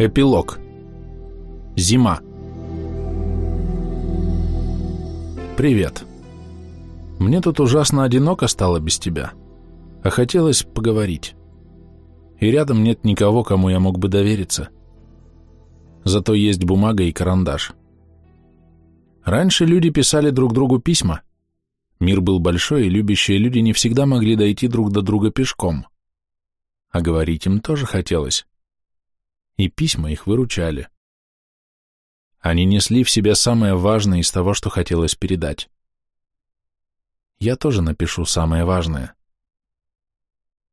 Эпилог. Зима. Привет. Мне тут ужасно одиноко стало без тебя, а хотелось поговорить. И рядом нет никого, кому я мог бы довериться. Зато есть бумага и карандаш. Раньше люди писали друг другу письма. Мир был большой, и любящие люди не всегда могли дойти друг до друга пешком. А говорить им тоже хотелось и письма их выручали. Они несли в себе самое важное из того, что хотелось передать. Я тоже напишу самое важное.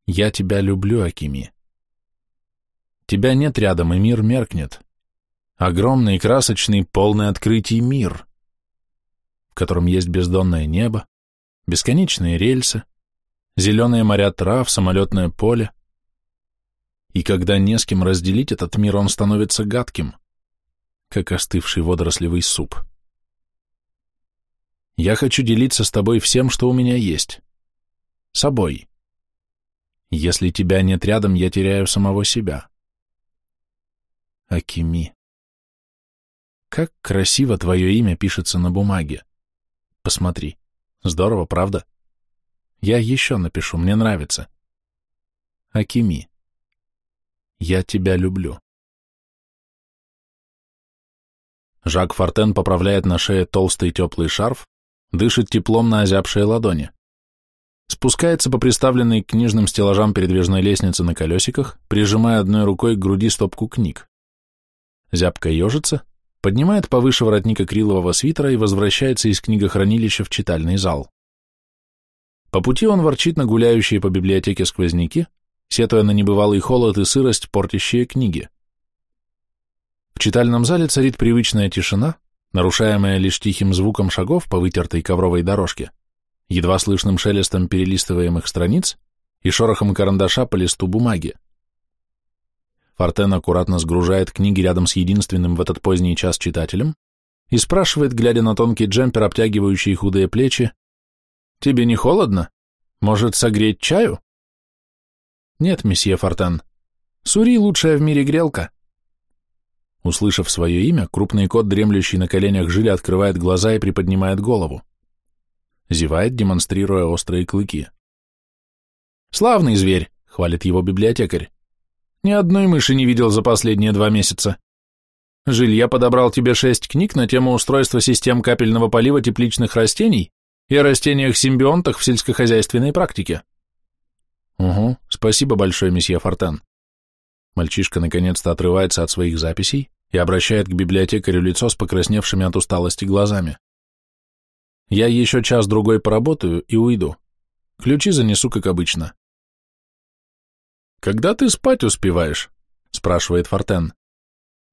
Я тебя люблю, Акими. Тебя нет рядом, и мир меркнет. Огромный, красочный, полный открытий мир, в котором есть бездонное небо, бесконечные рельсы, зеленые моря трав, самолетное поле, и когда не с кем разделить этот мир, он становится гадким, как остывший водорослевый суп. Я хочу делиться с тобой всем, что у меня есть. Собой. Если тебя нет рядом, я теряю самого себя. Акими. Как красиво твое имя пишется на бумаге. Посмотри. Здорово, правда? Я еще напишу, мне нравится. Акими. Я тебя люблю. Жак Фортен поправляет на шее толстый теплый шарф, дышит теплом на озябшие ладони. Спускается по приставленной к книжным стеллажам передвижной лестницы на колесиках, прижимая одной рукой к груди стопку книг. Зябко ежится, поднимает повыше воротника крилового свитера и возвращается из книгохранилища в читальный зал. По пути он ворчит на гуляющие по библиотеке сквозняки, сетуя на небывалый холод и сырость, портящие книги. В читальном зале царит привычная тишина, нарушаемая лишь тихим звуком шагов по вытертой ковровой дорожке, едва слышным шелестом перелистываемых страниц и шорохом карандаша по листу бумаги. Фортен аккуратно сгружает книги рядом с единственным в этот поздний час читателем и спрашивает, глядя на тонкий джемпер, обтягивающий худые плечи, «Тебе не холодно? Может, согреть чаю?» Нет, месье Фортен. Сури лучшая в мире грелка. Услышав свое имя, крупный кот, дремлющий на коленях жили, открывает глаза и приподнимает голову. Зевает, демонстрируя острые клыки. «Славный зверь!» — хвалит его библиотекарь. «Ни одной мыши не видел за последние два месяца. Жиль, я подобрал тебе шесть книг на тему устройства систем капельного полива тепличных растений и о растениях-симбионтах в сельскохозяйственной практике. Угу, спасибо большое, месье Фортен. Мальчишка наконец-то отрывается от своих записей и обращает к библиотекарю лицо с покрасневшими от усталости глазами. Я еще час-другой поработаю и уйду. Ключи занесу, как обычно. «Когда ты спать успеваешь?» — спрашивает Фортен.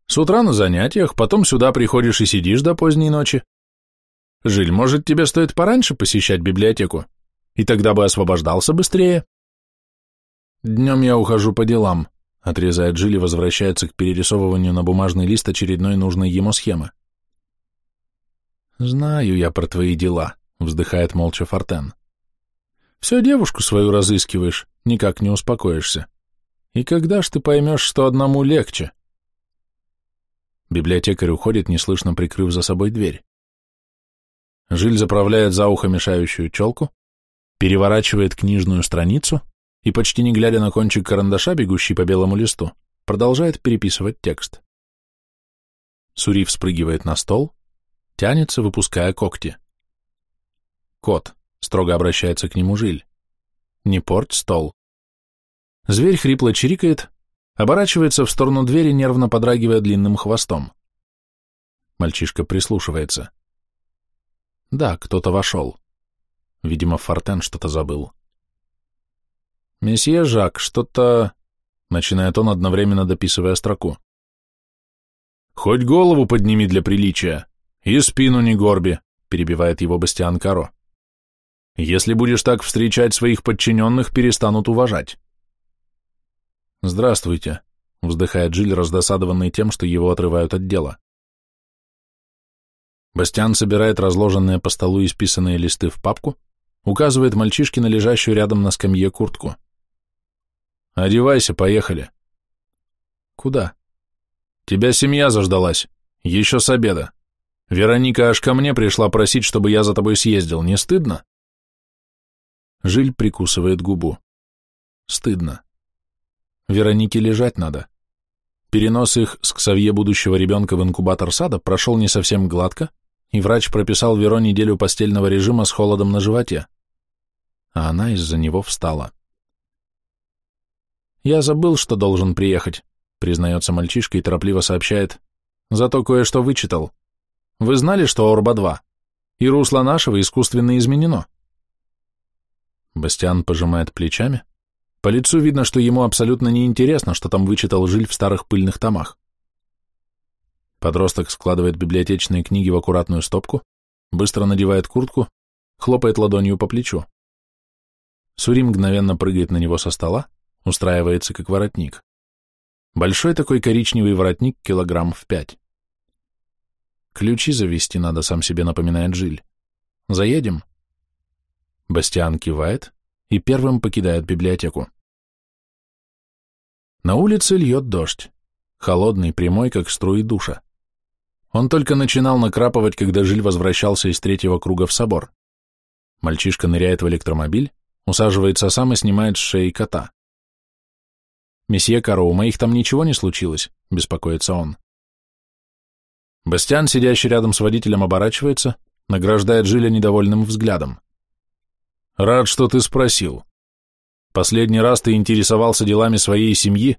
«С утра на занятиях, потом сюда приходишь и сидишь до поздней ночи. Жиль, может, тебе стоит пораньше посещать библиотеку? И тогда бы освобождался быстрее?» «Днем я ухожу по делам», — отрезает Джилли, возвращается к перерисовыванию на бумажный лист очередной нужной ему схемы. «Знаю я про твои дела», — вздыхает молча Фортен. «Все девушку свою разыскиваешь, никак не успокоишься. И когда ж ты поймешь, что одному легче?» Библиотекарь уходит, неслышно прикрыв за собой дверь. Жиль заправляет за ухо мешающую челку, переворачивает книжную страницу и, почти не глядя на кончик карандаша, бегущий по белому листу, продолжает переписывать текст. Сурив спрыгивает на стол, тянется, выпуская когти. «Кот», — строго обращается к нему Жиль, — «не порть стол». Зверь хрипло чирикает, оборачивается в сторону двери, нервно подрагивая длинным хвостом. Мальчишка прислушивается. Да, кто-то вошел. Видимо, Фортен что-то забыл. «Месье Жак, что-то...» — начинает он, одновременно дописывая строку. «Хоть голову подними для приличия, и спину не горби», — перебивает его Бастиан Каро. «Если будешь так встречать своих подчиненных, перестанут уважать». «Здравствуйте», — вздыхает Джиль, раздосадованный тем, что его отрывают от дела. Бастиан собирает разложенные по столу исписанные листы в папку, указывает мальчишке на лежащую рядом на скамье куртку. «Одевайся, поехали». «Куда?» Тебя семья заждалась. Еще с обеда. Вероника аж ко мне пришла просить, чтобы я за тобой съездил. Не стыдно?» Жиль прикусывает губу. Стыдно. Веронике лежать надо. Перенос их с Ксавье будущего ребенка в инкубатор сада прошел не совсем гладко, и врач прописал Веро неделю постельного режима с холодом на животе. А она из-за него встала. «Я забыл, что должен приехать», — признается мальчишка и торопливо сообщает. «Зато кое-что вычитал. Вы знали, что Орба-2? И русло нашего искусственно изменено?» Бастиан пожимает плечами. По лицу видно, что ему абсолютно неинтересно, что там вычитал Жиль в старых пыльных томах. Подросток складывает библиотечные книги в аккуратную стопку, быстро надевает куртку, хлопает ладонью по плечу. Сури мгновенно прыгает на него со стола, устраивается как воротник. Большой такой коричневый воротник килограмм в пять. Ключи завести надо, сам себе напоминает Жиль. Заедем? Бастиан кивает и первым покидает библиотеку. На улице льет дождь, холодный, прямой, как струи душа. Он только начинал накрапывать, когда Жиль возвращался из третьего круга в собор. Мальчишка ныряет в электромобиль, усаживается сам и снимает с шеи кота. «Месье Каро, у моих там ничего не случилось?» — беспокоится он. Бастиан, сидящий рядом с водителем, оборачивается, награждает Жиля недовольным взглядом. Рад, что ты спросил. Последний раз ты интересовался делами своей семьи?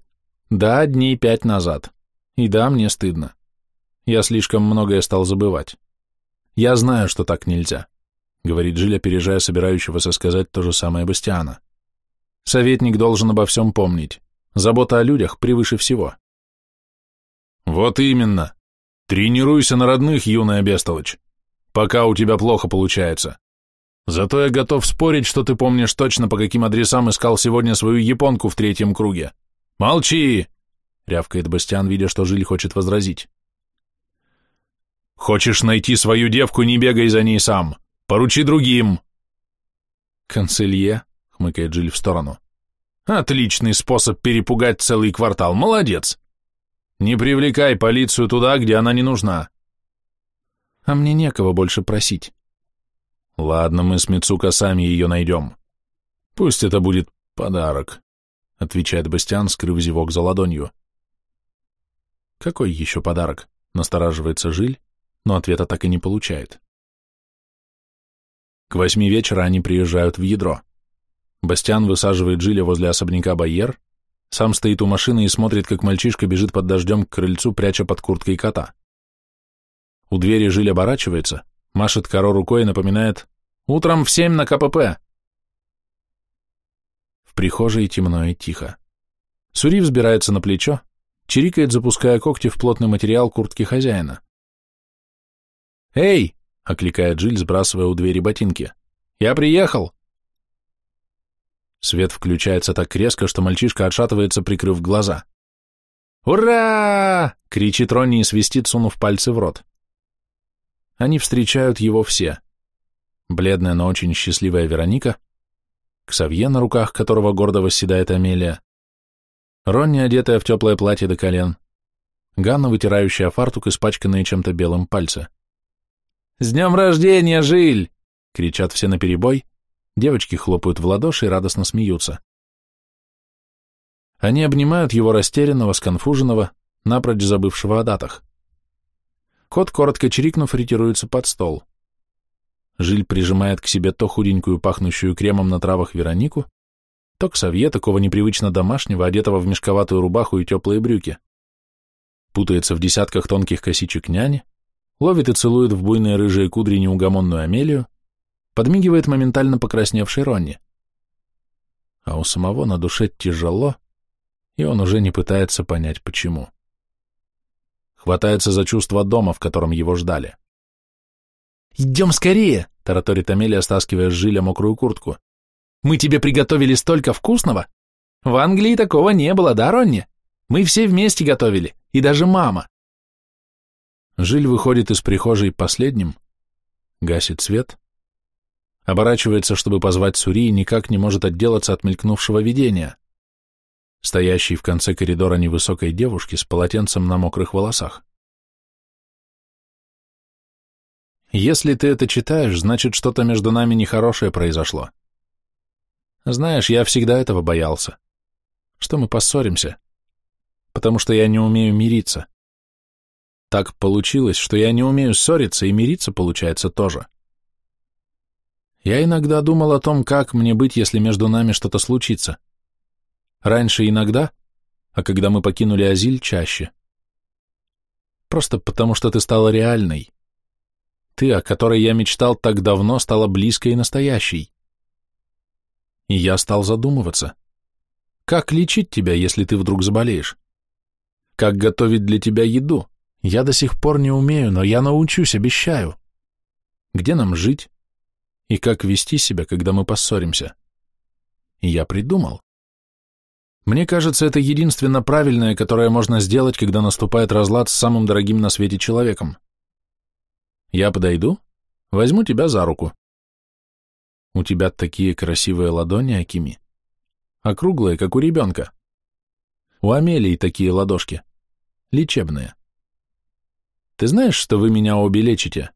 Да, дней пять назад. И да, мне стыдно. Я слишком многое стал забывать. Я знаю, что так нельзя, говорит Жиль, опережая собирающегося сказать то же самое Бастиана. Советник должен обо всем помнить. Забота о людях превыше всего. Вот именно. Тренируйся на родных, юная бестолочь. Пока у тебя плохо получается. Зато я готов спорить, что ты помнишь точно, по каким адресам искал сегодня свою японку в третьем круге. Молчи! рявкает Бастиан, видя, что Жиль хочет возразить. Хочешь найти свою девку, не бегай за ней сам. Поручи другим. Канцелье, хмыкает Жиль в сторону. Отличный способ перепугать целый квартал. Молодец. Не привлекай полицию туда, где она не нужна. А мне некого больше просить. Ладно, мы с Мицука сами ее найдем. Пусть это будет подарок, отвечает Бастиан, скрыв зевок за ладонью. Какой еще подарок? Настораживается Жиль, но ответа так и не получает. К восьми вечера они приезжают в ядро. Бастиан высаживает Жиля возле особняка Байер, сам стоит у машины и смотрит, как мальчишка бежит под дождем к крыльцу, пряча под курткой кота. У двери Жиль оборачивается, Машет Каро рукой и напоминает «Утром в семь на КПП». В прихожей темно и тихо. Сури взбирается на плечо, чирикает, запуская когти в плотный материал куртки хозяина. «Эй!» — окликает Джиль, сбрасывая у двери ботинки. «Я приехал!» Свет включается так резко, что мальчишка отшатывается, прикрыв глаза. «Ура!» — кричит Ронни и свистит, сунув пальцы в рот. Они встречают его все. Бледная, но очень счастливая Вероника, Ксавье, на руках которого гордо восседает Амелия, Ронни, одетая в теплое платье до колен, Ганна, вытирающая фартук, испачканные чем-то белым пальцы. «С днем рождения, Жиль!» — кричат все наперебой, девочки хлопают в ладоши и радостно смеются. Они обнимают его растерянного, сконфуженного, напрочь забывшего о датах. Кот, коротко чирикнув, ретируется под стол. Жиль прижимает к себе то худенькую, пахнущую кремом на травах Веронику, то к Савье, такого непривычно домашнего, одетого в мешковатую рубаху и теплые брюки. Путается в десятках тонких косичек няни, ловит и целует в буйные рыжие кудри неугомонную Амелию, подмигивает моментально покрасневшей Ронни. А у самого на душе тяжело, и он уже не пытается понять, почему хватается за чувство дома, в котором его ждали. «Идем скорее!» — тараторит Амелия, стаскивая с жиля мокрую куртку. «Мы тебе приготовили столько вкусного! В Англии такого не было, да, Ронни? Мы все вместе готовили, и даже мама!» Жиль выходит из прихожей последним, гасит свет, оборачивается, чтобы позвать Сури, и никак не может отделаться от мелькнувшего видения. стоящей в конце коридора невысокой девушки с полотенцем на мокрых волосах. Если ты это читаешь, значит, что-то между нами нехорошее произошло. Знаешь, я всегда этого боялся. Что мы поссоримся. Потому что я не умею мириться. Так получилось, что я не умею ссориться, и мириться получается тоже. Я иногда думал о том, как мне быть, если между нами что-то случится. Раньше иногда, а когда мы покинули Азиль, чаще. Просто потому, что ты стала реальной. Ты, о которой я мечтал так давно, стала близкой и настоящей. И я стал задумываться. Как лечить тебя, если ты вдруг заболеешь? Как готовить для тебя еду? Я до сих пор не умею, но я научусь, обещаю. Где нам жить? И как вести себя, когда мы поссоримся? И я придумал. Мне кажется, это единственно правильное, которое можно сделать, когда наступает разлад с самым дорогим на свете человеком. Я подойду, возьму тебя за руку. У тебя такие красивые ладони, Акими. Округлые, как у ребенка. У Амелии такие ладошки. Лечебные. Ты знаешь, что вы меня обе лечите?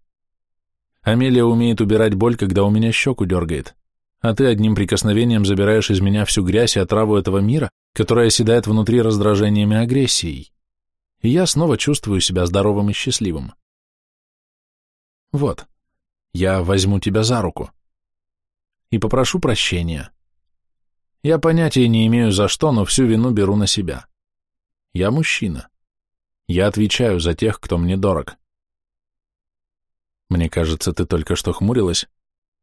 Амелия умеет убирать боль, когда у меня щеку дергает, а ты одним прикосновением забираешь из меня всю грязь и отраву этого мира, которая оседает внутри раздражением и агрессией. И я снова чувствую себя здоровым и счастливым. Вот, я возьму тебя за руку и попрошу прощения. Я понятия не имею за что, но всю вину беру на себя. Я мужчина. Я отвечаю за тех, кто мне дорог. Мне кажется, ты только что хмурилась,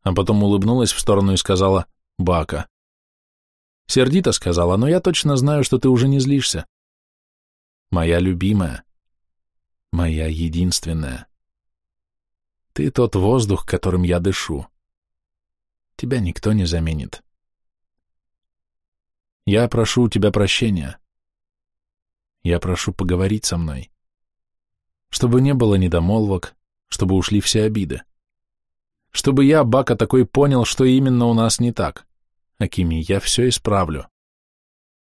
а потом улыбнулась в сторону и сказала «Бака». Сердито сказала, но я точно знаю, что ты уже не злишься. Моя любимая. Моя единственная. Ты тот воздух, которым я дышу. Тебя никто не заменит. Я прошу у тебя прощения. Я прошу поговорить со мной. Чтобы не было недомолвок, чтобы ушли все обиды. Чтобы я, Бака, такой понял, что именно у нас не так. Акими, я все исправлю.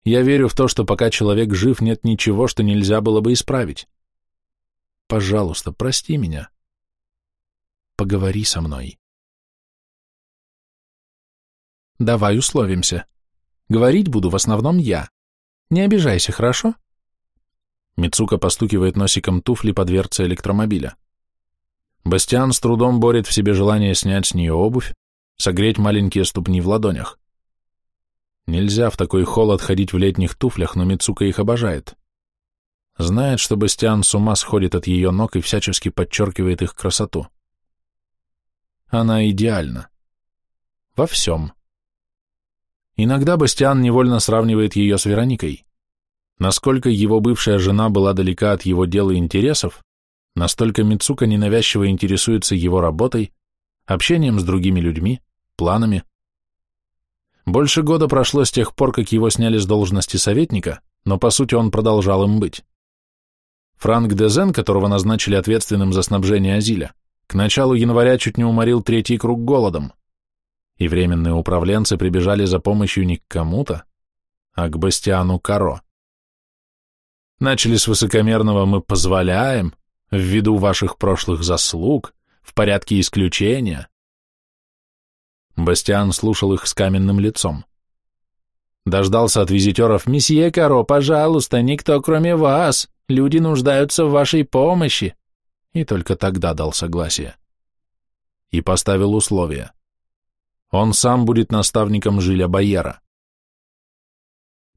Я верю в то, что пока человек жив, нет ничего, что нельзя было бы исправить. Пожалуйста, прости меня. Поговори со мной. Давай условимся. Говорить буду в основном я. Не обижайся, хорошо? Мицука постукивает носиком туфли по дверце электромобиля. Бастиан с трудом борет в себе желание снять с нее обувь, согреть маленькие ступни в ладонях. Нельзя в такой холод ходить в летних туфлях, но Мицука их обожает. Знает, что Бастиан с ума сходит от ее ног и всячески подчеркивает их красоту. Она идеальна. Во всем. Иногда Бастиан невольно сравнивает ее с Вероникой. Насколько его бывшая жена была далека от его дел и интересов, настолько Мицука ненавязчиво интересуется его работой, общением с другими людьми, планами. Больше года прошло с тех пор, как его сняли с должности советника, но по сути он продолжал им быть. Франк Дезен, которого назначили ответственным за снабжение Азиля, к началу января чуть не уморил третий круг голодом, и временные управленцы прибежали за помощью не к кому-то, а к Бастиану Каро. Начали с высокомерного «мы позволяем», ввиду ваших прошлых заслуг, в порядке исключения. Бастиан слушал их с каменным лицом. Дождался от визитеров «Месье Каро, пожалуйста, никто кроме вас, люди нуждаются в вашей помощи» и только тогда дал согласие. И поставил условие. Он сам будет наставником Жиля Байера.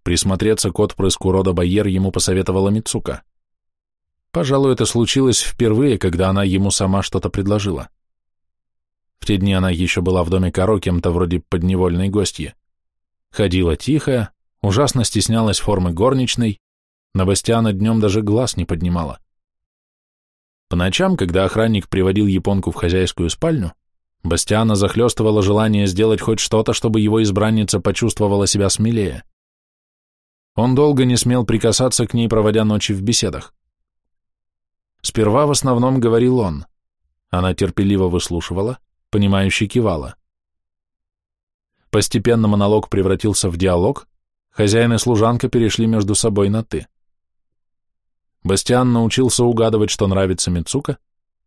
Присмотреться к отпрыску рода Байер ему посоветовала Мицука. Пожалуй, это случилось впервые, когда она ему сама что-то предложила. В те дни она еще была в доме Каро кем-то вроде подневольной гостьи. Ходила тихо, ужасно стеснялась формы горничной, на Бастиана днем даже глаз не поднимала. По ночам, когда охранник приводил японку в хозяйскую спальню, Бастиана захлестывало желание сделать хоть что-то, чтобы его избранница почувствовала себя смелее. Он долго не смел прикасаться к ней, проводя ночи в беседах. Сперва в основном говорил он. Она терпеливо выслушивала, понимающе кивала. Постепенно монолог превратился в диалог, хозяин и служанка перешли между собой на «ты». Бастиан научился угадывать, что нравится Мицука,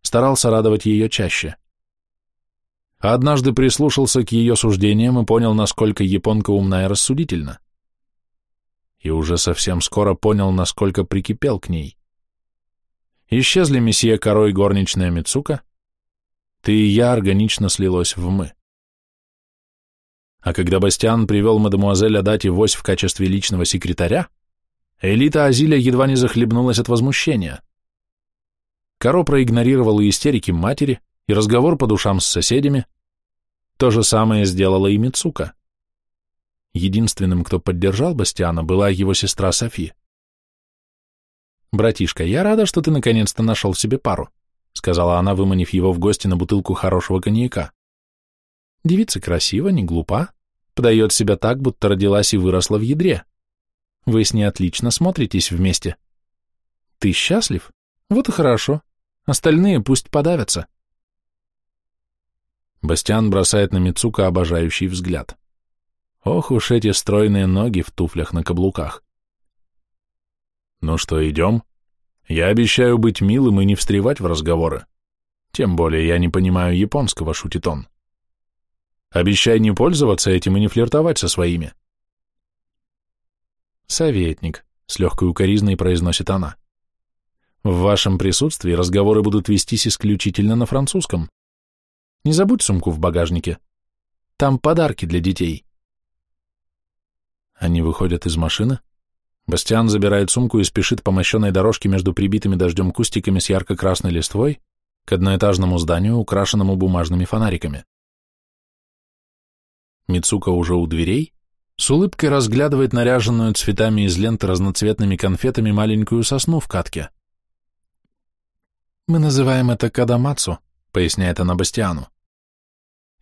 старался радовать ее чаще. А однажды прислушался к ее суждениям и понял, насколько японка умна и рассудительна. И уже совсем скоро понял, насколько прикипел к ней. Исчезли месье Коро и горничная Мицука, ты и я органично слилось в «мы». А когда Бастиан привел мадемуазель Адати Вось в качестве личного секретаря, элита Азиля едва не захлебнулась от возмущения. Каро проигнорировал истерики матери, и разговор по душам с соседями. То же самое сделала и Мицука. Единственным, кто поддержал Бастиана, была его сестра Софи. «Братишка, я рада, что ты наконец-то нашел себе пару», сказала она, выманив его в гости на бутылку хорошего коньяка. «Девица красива, не глупа, подает себя так, будто родилась и выросла в ядре. Вы с ней отлично смотритесь вместе. Ты счастлив? Вот и хорошо. Остальные пусть подавятся». Бастиан бросает на Мицука обожающий взгляд. Ох уж эти стройные ноги в туфлях на каблуках. «Ну что, идем? Я обещаю быть милым и не встревать в разговоры. Тем более я не понимаю японского, шутит он. Обещай не пользоваться этим и не флиртовать со своими». «Советник», — с легкой укоризной произносит она. «В вашем присутствии разговоры будут вестись исключительно на французском. Не забудь сумку в багажнике. Там подарки для детей». Они выходят из машины. Бастиан забирает сумку и спешит по мощенной дорожке между прибитыми дождем кустиками с ярко-красной листвой к одноэтажному зданию, украшенному бумажными фонариками. Мицука уже у дверей, с улыбкой разглядывает наряженную цветами из ленты разноцветными конфетами маленькую сосну в катке. «Мы называем это кадамацу», — поясняет она Бастиану.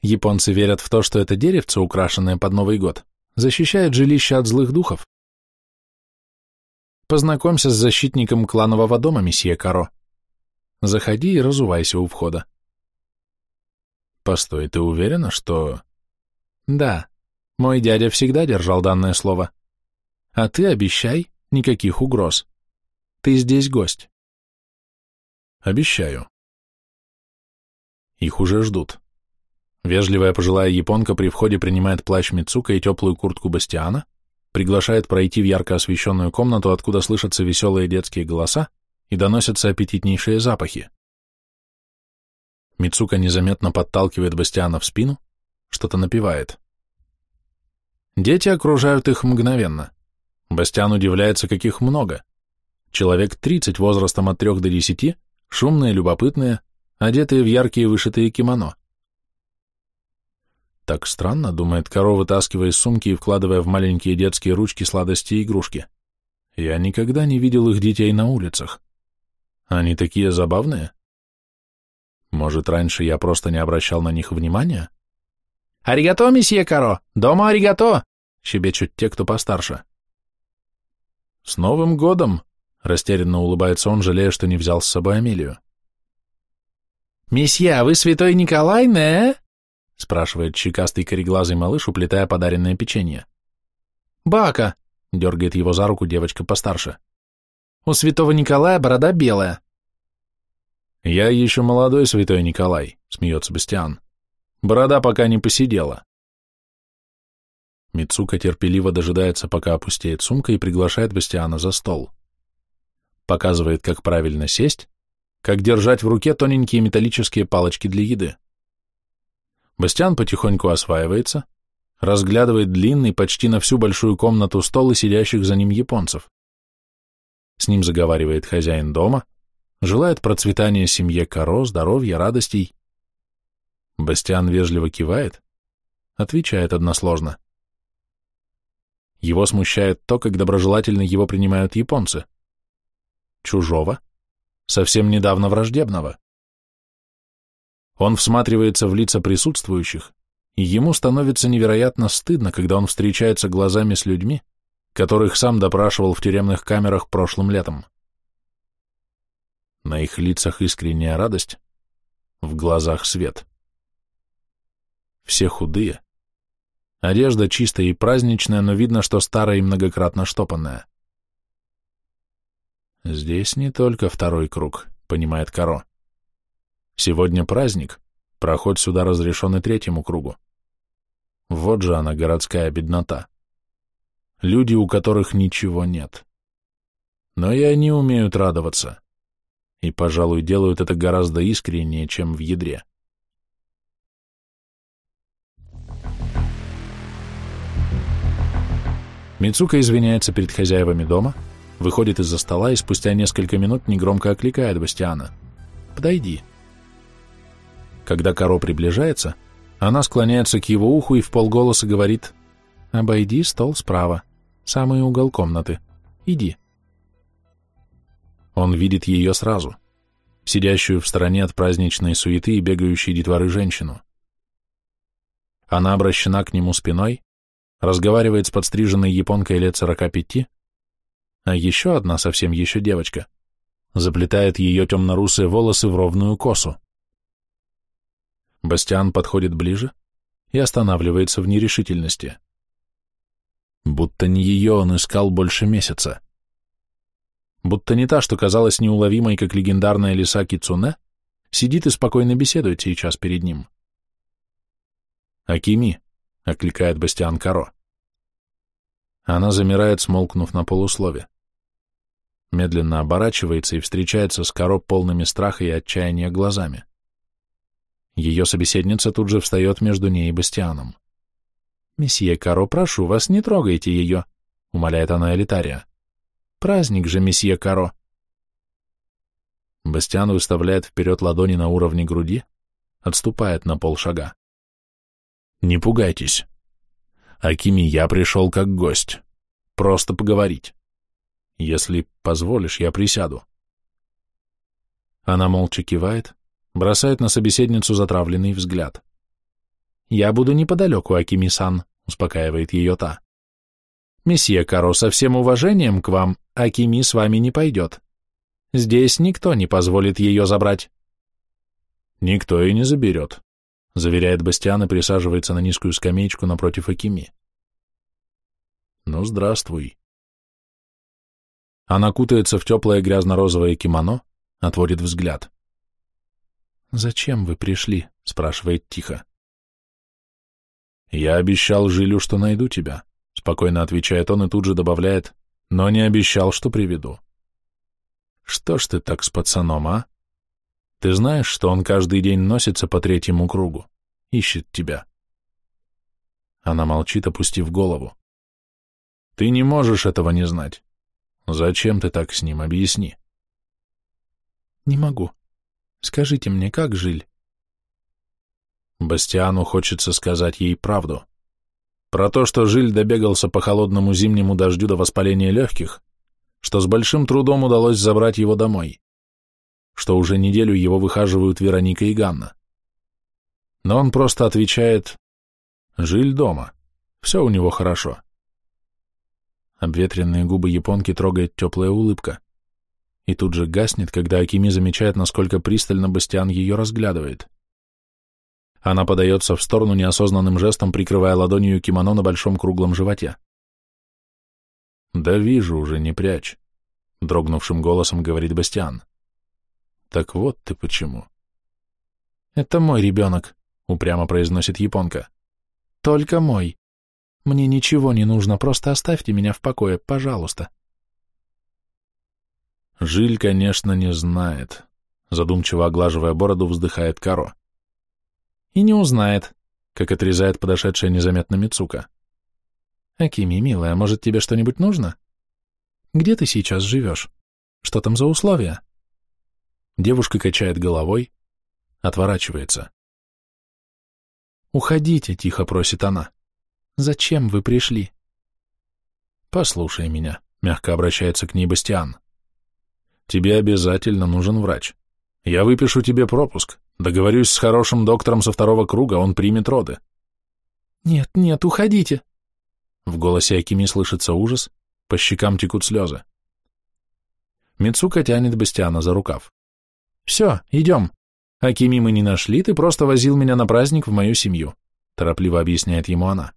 Японцы верят в то, что это деревце, украшенное под Новый год, защищает жилище от злых духов. Познакомься с защитником кланового дома, месье Каро. Заходи и разувайся у входа. Постой, ты уверена, что... Да, мой дядя всегда держал данное слово. А ты обещай, никаких угроз. Ты здесь гость. Обещаю. Их уже ждут. Вежливая пожилая японка при входе принимает плащ Мицука и теплую куртку Бастиана, приглашает пройти в ярко освещенную комнату, откуда слышатся веселые детские голоса и доносятся аппетитнейшие запахи. Мицука незаметно подталкивает Бастиана в спину, что-то напевает. Дети окружают их мгновенно. Бастиан удивляется, каких много. Человек тридцать возрастом от трех до десяти, шумные, любопытные, одетые в яркие вышитые кимоно. Так странно, думает корова, вытаскивая из сумки и вкладывая в маленькие детские ручки сладости и игрушки. Я никогда не видел их детей на улицах. Они такие забавные. Может, раньше я просто не обращал на них внимания? «Аригато, месье Каро! Дома аригато!» — щебечут те, кто постарше. «С Новым годом!» — растерянно улыбается он, жалея, что не взял с собой Амелию. «Месье, а вы святой Николай, не?» Спрашивает щекастый кореглазый малыш, уплетая подаренное печенье. «Бака!» — дергает его за руку девочка постарше. «У святого Николая борода белая». «Я еще молодой святой Николай», — смеется Бастиан. «Борода пока не посидела». Мицука терпеливо дожидается, пока опустеет сумка и приглашает Бастиана за стол. Показывает, как правильно сесть, как держать в руке тоненькие металлические палочки для еды. Бастиан потихоньку осваивается, разглядывает длинный, почти на всю большую комнату стол и сидящих за ним японцев. С ним заговаривает хозяин дома, желает процветания семье Каро, здоровья, радостей. Бастиан вежливо кивает, отвечает односложно. Его смущает то, как доброжелательно его принимают японцы. Чужого, совсем недавно враждебного. Он всматривается в лица присутствующих, и ему становится невероятно стыдно, когда он встречается глазами с людьми, которых сам допрашивал в тюремных камерах прошлым летом. На их лицах искренняя радость, в глазах свет. Все худые, Одежда чистая и праздничная, но видно, что старая и многократно штопанная. Здесь не только второй круг, понимает Каро. Сегодня праздник, проход сюда разрешен и третьему кругу. Вот же она, городская беднота. Люди, у которых ничего нет. Но и они умеют радоваться. И, пожалуй, делают это гораздо искреннее, чем в ядре. Мицука извиняется перед хозяевами дома, выходит из-за стола и спустя несколько минут негромко окликает Бастиана. «Подойди». Когда Каро приближается, она склоняется к его уху и в полголоса говорит «Обойди стол справа, самый угол комнаты. Иди». Он видит ее сразу, сидящую в стороне от праздничной суеты и бегающей детворы женщину. Она обращена к нему спиной, разговаривает с подстриженной японкой лет сорока пяти, а еще одна совсем еще девочка заплетает ее темно-русые волосы в ровную косу. Бастиан подходит ближе и останавливается в нерешительности. Будто не ее он искал больше месяца. Будто не та, что казалась неуловимой, как легендарная лиса Кицуне, сидит и спокойно беседует сейчас перед ним. «Акими», — окликает Бастиан Каро. Она замирает, смолкнув на полуслове. Медленно оборачивается и встречается с Каро полными страха и отчаяния глазами. Ее собеседница тут же встает между ней и Бастианом. «Месье Каро, прошу вас, не трогайте ее», — умоляет она Элитария. «Праздник же, месье Каро». Бастиан выставляет вперед ладони на уровне груди, отступает на полшага. «Не пугайтесь. Акими, я пришел как гость. Просто поговорить. Если позволишь, я присяду». Она молча кивает, бросает на собеседницу затравленный взгляд. «Я буду неподалеку, Акими-сан», — успокаивает ее та. «Месье Каро, со всем уважением к вам, Акими с вами не пойдет. Здесь никто не позволит ее забрать». «Никто и не заберет», — заверяет Бастиан и присаживается на низкую скамеечку напротив Акими. «Ну, здравствуй». Она кутается в теплое грязно-розовое кимоно, отводит взгляд. «Зачем вы пришли?» — спрашивает тихо. «Я обещал Жилю, что найду тебя», — спокойно отвечает он и тут же добавляет, «но не обещал, что приведу». «Что ж ты так с пацаном, а? Ты знаешь, что он каждый день носится по третьему кругу, ищет тебя?» Она молчит, опустив голову. «Ты не можешь этого не знать. Зачем ты так с ним, объясни?» «Не могу», Скажите мне, как Жиль?» Бастиану хочется сказать ей правду. Про то, что Жиль добегался по холодному зимнему дождю до воспаления легких, что с большим трудом удалось забрать его домой, что уже неделю его выхаживают Вероника и Ганна. Но он просто отвечает «Жиль дома, все у него хорошо». Обветренные губы японки трогает теплая улыбка и тут же гаснет, когда Акими замечает, насколько пристально Бастиан ее разглядывает. Она подается в сторону неосознанным жестом, прикрывая ладонью кимоно на большом круглом животе. «Да вижу уже, не прячь», — дрогнувшим голосом говорит Бастиан. «Так вот ты почему». «Это мой ребенок», — упрямо произносит японка. «Только мой. Мне ничего не нужно, просто оставьте меня в покое, пожалуйста». Жиль, конечно, не знает. Задумчиво оглаживая бороду, вздыхает Каро. И не узнает, как отрезает подошедшая незаметно Мицука. Акими, милая, может, тебе что-нибудь нужно? Где ты сейчас живешь? Что там за условия? Девушка качает головой, отворачивается. «Уходите», — тихо просит она. «Зачем вы пришли?» «Послушай меня», — мягко обращается к ней Бастиан. Тебе обязательно нужен врач. Я выпишу тебе пропуск. Договорюсь с хорошим доктором со второго круга, он примет роды. Нет, нет, уходите. В голосе Акими слышится ужас, по щекам текут слезы. Мицука тянет Бастиана за рукав. Все, идем. Акими мы не нашли, ты просто возил меня на праздник в мою семью, торопливо объясняет ему она.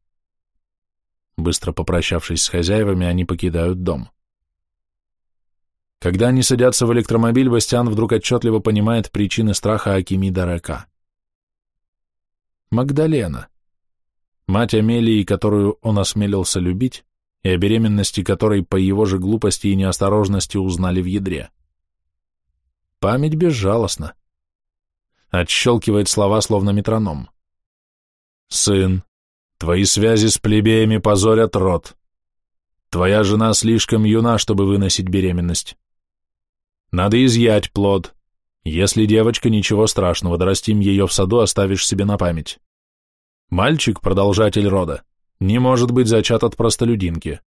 Быстро попрощавшись с хозяевами, они покидают дом. Когда они садятся в электромобиль, Бастиан вдруг отчетливо понимает причины страха Акими Дарака. Магдалена. Мать Амелии, которую он осмелился любить, и о беременности которой по его же глупости и неосторожности узнали в ядре. Память безжалостна. Отщелкивает слова, словно метроном. «Сын, твои связи с плебеями позорят род. Твоя жена слишком юна, чтобы выносить беременность. Надо изъять плод. Если девочка, ничего страшного, дорастим ее в саду, оставишь себе на память. Мальчик, продолжатель рода, не может быть зачат от простолюдинки.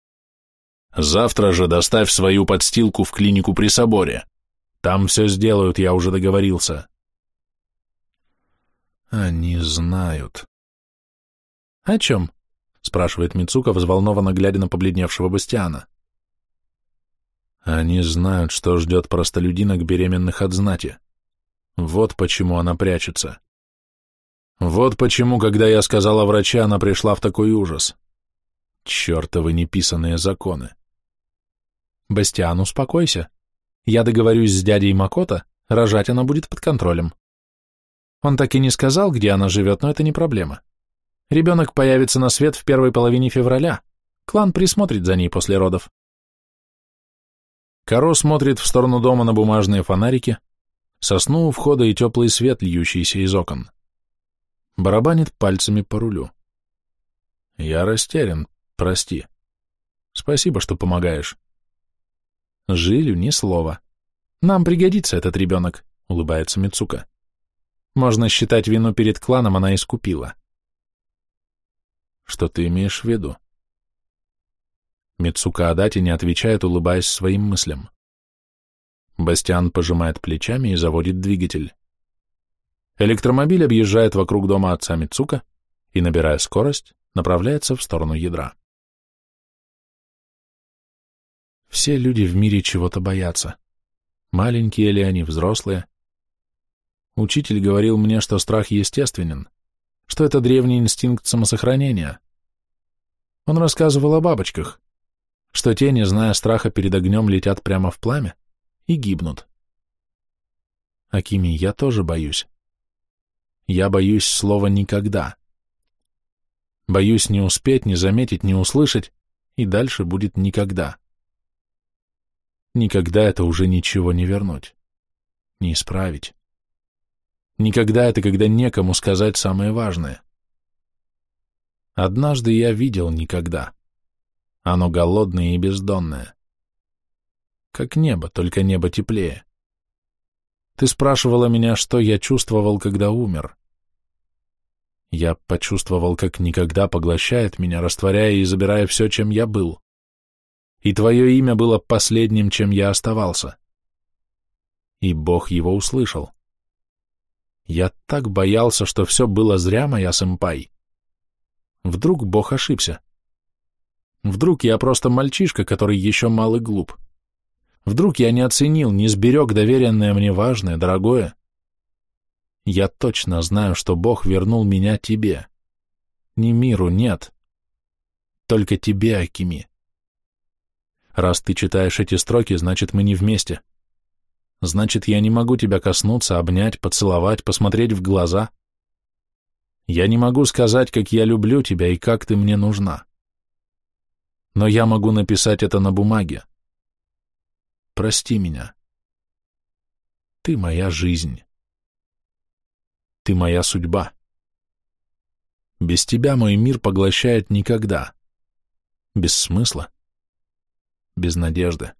Завтра же доставь свою подстилку в клинику при соборе. Там все сделают, я уже договорился. Они знают. О чем? спрашивает Мицука, взволнованно глядя на побледневшего Бастиана. Они знают, что ждет простолюдинок беременных от знати. Вот почему она прячется. Вот почему, когда я сказала враче, она пришла в такой ужас. Чертовы неписанные законы. Бастиан, успокойся. Я договорюсь с дядей Макота, рожать она будет под контролем. Он так и не сказал, где она живет, но это не проблема. Ребенок появится на свет в первой половине февраля. Клан присмотрит за ней после родов. Каро смотрит в сторону дома на бумажные фонарики, сосну у входа и теплый свет, льющийся из окон. Барабанит пальцами по рулю. Я растерян, прости. Спасибо, что помогаешь. Жилю ни слова. Нам пригодится этот ребенок, улыбается Мицука. Можно считать вину перед кланом она искупила. Что ты имеешь в виду? Мицука Адати не отвечает, улыбаясь своим мыслям. Бастиан пожимает плечами и заводит двигатель. Электромобиль объезжает вокруг дома отца Мицука и, набирая скорость, направляется в сторону ядра. Все люди в мире чего-то боятся. Маленькие ли они, взрослые. Учитель говорил мне, что страх естественен, что это древний инстинкт самосохранения. Он рассказывал о бабочках, что те, не зная страха перед огнем, летят прямо в пламя и гибнут. Акими, я тоже боюсь. Я боюсь слова «никогда». Боюсь не успеть, не заметить, не услышать, и дальше будет никогда. Никогда это уже ничего не вернуть, не исправить. Никогда это, когда некому сказать самое важное. Однажды я видел никогда. Оно голодное и бездонное. Как небо, только небо теплее. Ты спрашивала меня, что я чувствовал, когда умер. Я почувствовал, как никогда поглощает меня, растворяя и забирая все, чем я был и твое имя было последним, чем я оставался. И Бог его услышал. Я так боялся, что все было зря, моя сэмпай. Вдруг Бог ошибся. Вдруг я просто мальчишка, который еще мал и глуп. Вдруг я не оценил, не сберег доверенное мне важное, дорогое. Я точно знаю, что Бог вернул меня тебе. Не миру, нет. Только тебе, Акими. Раз ты читаешь эти строки, значит, мы не вместе. Значит, я не могу тебя коснуться, обнять, поцеловать, посмотреть в глаза. Я не могу сказать, как я люблю тебя и как ты мне нужна. Но я могу написать это на бумаге. Прости меня. Ты моя жизнь. Ты моя судьба. Без тебя мой мир поглощает никогда. Без смысла без надежды.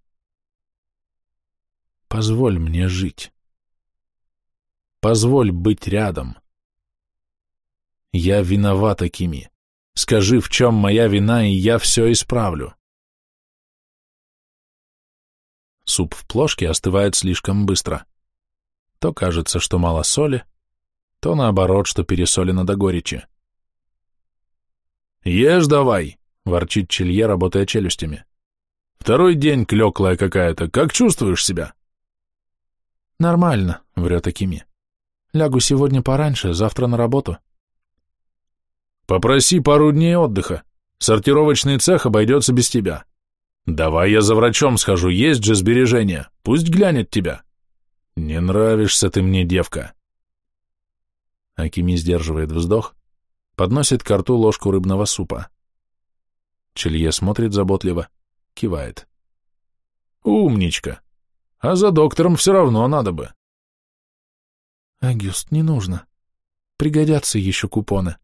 Позволь мне жить. Позволь быть рядом. Я виновата, Кими. Скажи, в чем моя вина, и я все исправлю. Суп в плошке остывает слишком быстро. То кажется, что мало соли, то наоборот, что пересолено до горечи. «Ешь давай!» — ворчит Челье, работая челюстями. Второй день клеклая какая-то. Как чувствуешь себя?» «Нормально», — врет Акими. «Лягу сегодня пораньше, завтра на работу». «Попроси пару дней отдыха. Сортировочный цех обойдется без тебя. Давай я за врачом схожу, есть же сбережения, пусть глянет тебя. Не нравишься ты мне, девка. Акими сдерживает вздох, подносит к рту ложку рыбного супа. Челье смотрит заботливо, кивает. Умничка. А за доктором все равно надо бы. Агюст, не нужно. Пригодятся еще купоны.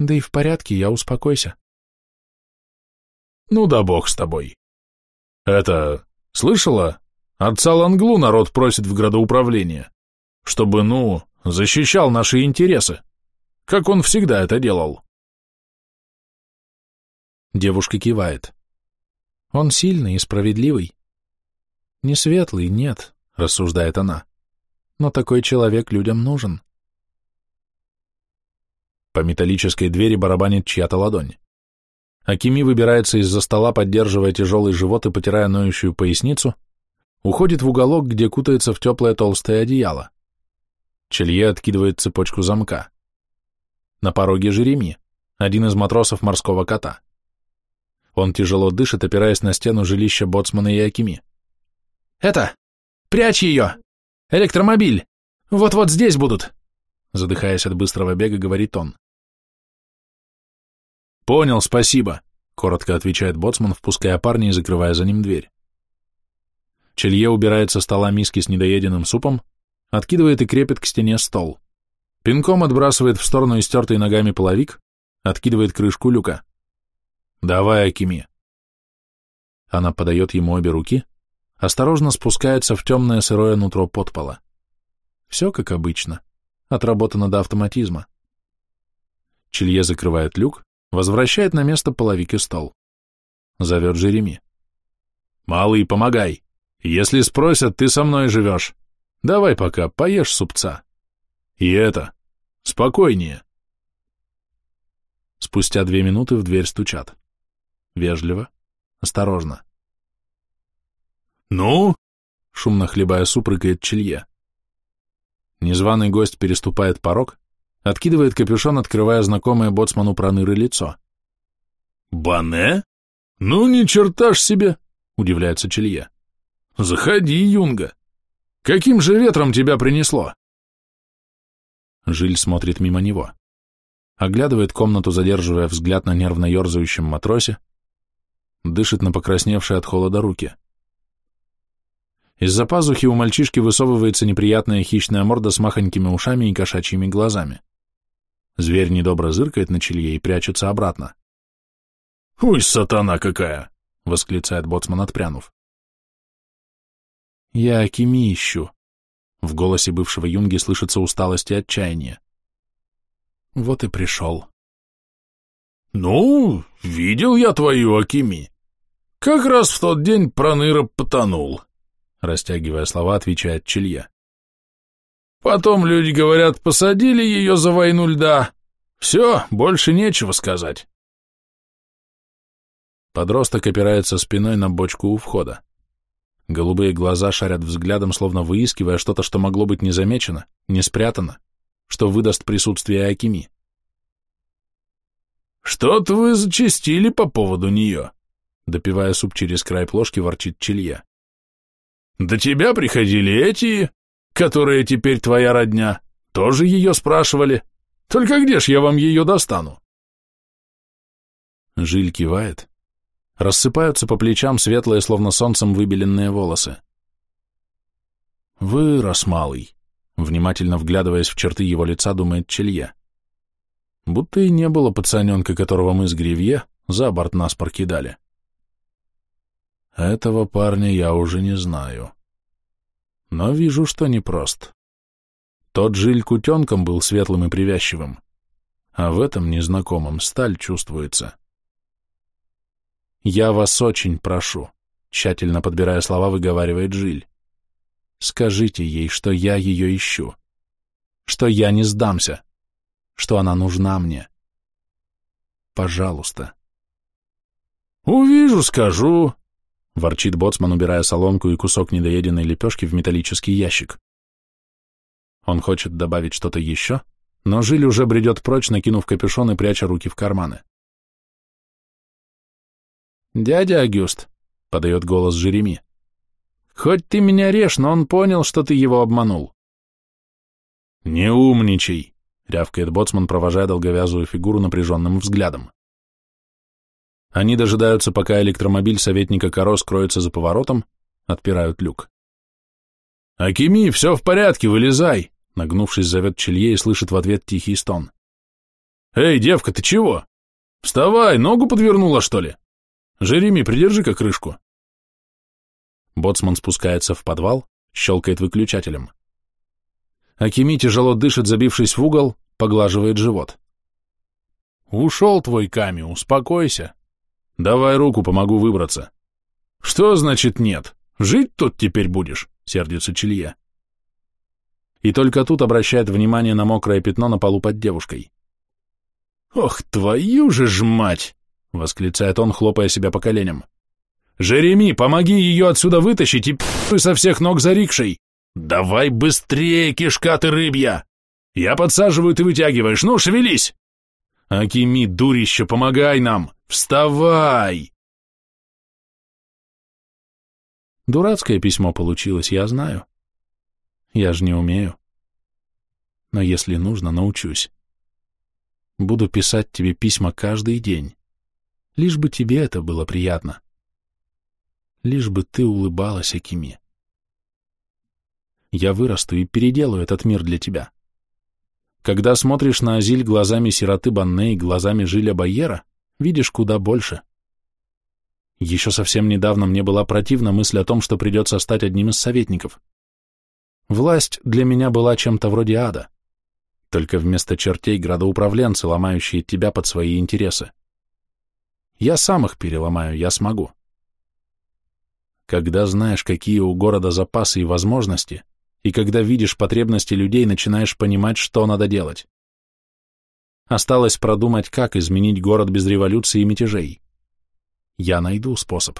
Да и в порядке, я успокойся. Ну да бог с тобой. Это, слышала? Отца Ланглу народ просит в градоуправление, чтобы, ну, защищал наши интересы, как он всегда это делал. Девушка кивает. Он сильный и справедливый. Не светлый, нет, рассуждает она. Но такой человек людям нужен. По металлической двери барабанит чья-то ладонь. Акими выбирается из-за стола, поддерживая тяжелый живот и потирая ноющую поясницу, уходит в уголок, где кутается в теплое толстое одеяло. Челье откидывает цепочку замка. На пороге Жереми, один из матросов морского кота. Он тяжело дышит, опираясь на стену жилища боцмана и Акими. «Это! Прячь ее! Электромобиль! Вот-вот здесь будут!» Задыхаясь от быстрого бега, говорит он. «Понял, спасибо», — коротко отвечает боцман, впуская парня и закрывая за ним дверь. Челье убирает со стола миски с недоеденным супом, откидывает и крепит к стене стол. Пинком отбрасывает в сторону истертый ногами половик, откидывает крышку люка. «Давай, Акими». Она подает ему обе руки, осторожно спускается в темное сырое нутро подпола. Все как обычно, отработано до автоматизма. Челье закрывает люк, Возвращает на место половик и стол. Зовет Жереми. «Малый, помогай. Если спросят, ты со мной живешь. Давай пока, поешь супца. И это, спокойнее». Спустя две минуты в дверь стучат. Вежливо, осторожно. «Ну?» — шумно хлебая суп, рыкает Челье. Незваный гость переступает порог, Откидывает капюшон, открывая знакомое боцману проныры лицо. «Бане? Ну, ни черта ж себе!» — удивляется Челье. «Заходи, Юнга. Каким же ветром тебя принесло?» Жиль смотрит мимо него. Оглядывает комнату, задерживая взгляд на нервно ерзающем матросе, дышит на покрасневшие от холода руки. Из-за пазухи у мальчишки высовывается неприятная хищная морда с махонькими ушами и кошачьими глазами. Зверь недобро зыркает на челье и прячется обратно. «Уй, сатана какая!» — восклицает боцман, отпрянув. «Я Акими ищу». В голосе бывшего юнги слышится усталость и отчаяние. «Вот и пришел». «Ну, видел я твою Акими. Как раз в тот день Проныра потонул», — растягивая слова, отвечает Челья. Потом люди говорят, посадили ее за войну льда. Все, больше нечего сказать. Подросток опирается спиной на бочку у входа. Голубые глаза шарят взглядом, словно выискивая что-то, что могло быть не замечено, не спрятано, что выдаст присутствие Акими. «Что-то вы зачастили по поводу нее», — допивая суп через край плошки, ворчит Чилья. «До тебя приходили эти, которые теперь твоя родня, тоже ее спрашивали. Только где ж я вам ее достану?» Жиль кивает. Рассыпаются по плечам светлые, словно солнцем выбеленные волосы. «Вырос, малый», — внимательно вглядываясь в черты его лица, думает Челье. Будто и не было пацаненка, которого мы с Гривье за борт нас прокидали. Этого парня я уже не знаю но вижу, что непрост. Тот жиль кутенком был светлым и привязчивым, а в этом незнакомом сталь чувствуется. «Я вас очень прошу», — тщательно подбирая слова, выговаривает Жиль. «Скажите ей, что я ее ищу, что я не сдамся, что она нужна мне. Пожалуйста». «Увижу, скажу», ворчит боцман, убирая солонку и кусок недоеденной лепешки в металлический ящик. Он хочет добавить что-то еще, но Жиль уже бредет прочь, накинув капюшон и пряча руки в карманы. «Дядя Агюст», — подает голос Жереми, — «хоть ты меня режь, но он понял, что ты его обманул». «Не умничай», — рявкает боцман, провожая долговязую фигуру напряженным взглядом. Они дожидаются, пока электромобиль советника Каро скроется за поворотом, отпирают люк. «Акими, все в порядке, вылезай!» Нагнувшись, зовет Челье и слышит в ответ тихий стон. «Эй, девка, ты чего? Вставай, ногу подвернула, что ли? Жереми, придержи-ка крышку». Боцман спускается в подвал, щелкает выключателем. Акими тяжело дышит, забившись в угол, поглаживает живот. «Ушел твой Ками, успокойся. Давай руку, помогу выбраться». «Что значит нет? Жить тут теперь будешь?» — сердится Чилье. И только тут обращает внимание на мокрое пятно на полу под девушкой. «Ох, твою же ж мать!» — восклицает он, хлопая себя по коленям. «Жереми, помоги ее отсюда вытащить и пи***й со всех ног за рикшей! Давай быстрее, кишка ты рыбья! Я подсаживаю, ты вытягиваешь, ну, шевелись!» «Акими, дурище, помогай нам! Вставай!» Дурацкое письмо получилось, я знаю. Я же не умею. Но если нужно, научусь. Буду писать тебе письма каждый день. Лишь бы тебе это было приятно. Лишь бы ты улыбалась, Акими. Я вырасту и переделаю этот мир для тебя. Когда смотришь на Азиль глазами сироты Банне и глазами Жиля Байера, видишь куда больше. Еще совсем недавно мне была противна мысль о том, что придется стать одним из советников. Власть для меня была чем-то вроде ада. Только вместо чертей градоуправленцы, ломающие тебя под свои интересы. Я сам их переломаю, я смогу. Когда знаешь, какие у города запасы и возможности, и когда видишь потребности людей, начинаешь понимать, что надо делать. Осталось продумать, как изменить город без революции и мятежей. Я найду способ.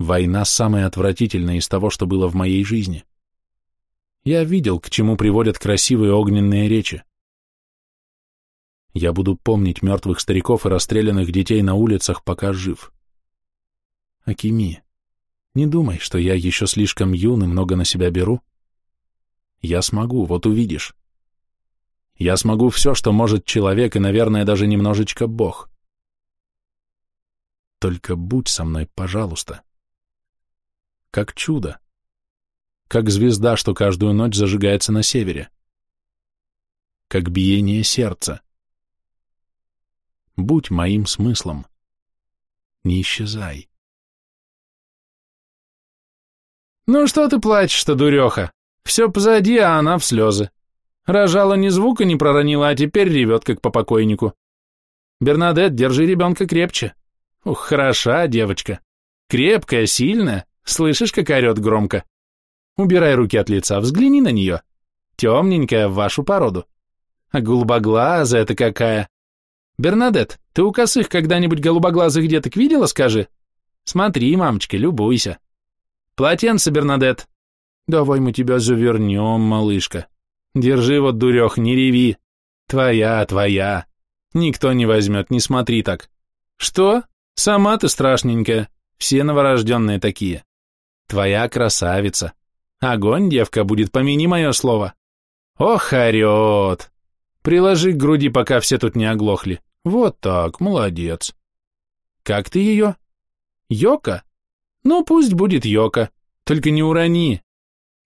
Война самая отвратительная из того, что было в моей жизни. Я видел, к чему приводят красивые огненные речи. Я буду помнить мертвых стариков и расстрелянных детей на улицах, пока жив. Акими, не думай, что я еще слишком юн и много на себя беру. Я смогу, вот увидишь. Я смогу все, что может человек, и, наверное, даже немножечко Бог. Только будь со мной, пожалуйста. Как чудо. Как звезда, что каждую ночь зажигается на севере. Как биение сердца. Будь моим смыслом. Не исчезай. «Ну что ты плачешь-то, дуреха? Все позади, а она в слезы. Рожала ни звука не проронила, а теперь ревет, как по покойнику. Бернадет, держи ребенка крепче. Ух, хороша девочка. Крепкая, сильная. Слышишь, как орет громко? Убирай руки от лица, взгляни на нее. Темненькая в вашу породу. А голубоглазая-то какая. Бернадет, ты у косых когда-нибудь голубоглазых деток видела, скажи? Смотри, мамочка, любуйся. Полотенце, Бернадет. Давай мы тебя завернем, малышка. Держи вот, дурех, не реви. Твоя, твоя. Никто не возьмет, не смотри так. Что? Сама ты страшненькая, все новорожденные такие. Твоя красавица. Огонь, девка, будет, помяни мое слово. Ох, орет. Приложи к груди, пока все тут не оглохли. Вот так, молодец. Как ты ее? Йока? Ну, пусть будет Йока, только не урони.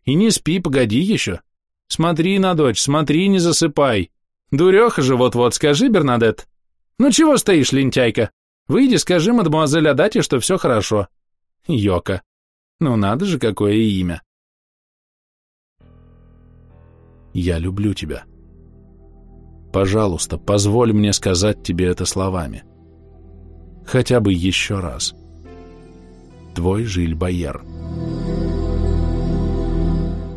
И не спи, погоди еще. Смотри на дочь, смотри, не засыпай. Дуреха же вот-вот, скажи, Бернадет. Ну чего стоишь, лентяйка? Выйди, скажи мадемуазель Адате, что все хорошо. Йока. Ну надо же, какое имя. Я люблю тебя. Пожалуйста, позволь мне сказать тебе это словами. Хотя бы еще раз. Твой Жиль Байер.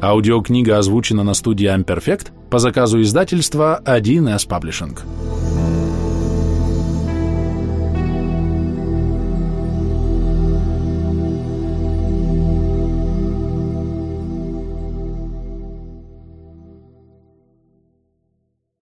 Аудиокнига озвучена на студии Amperfect по заказу издательства 1С Publishing.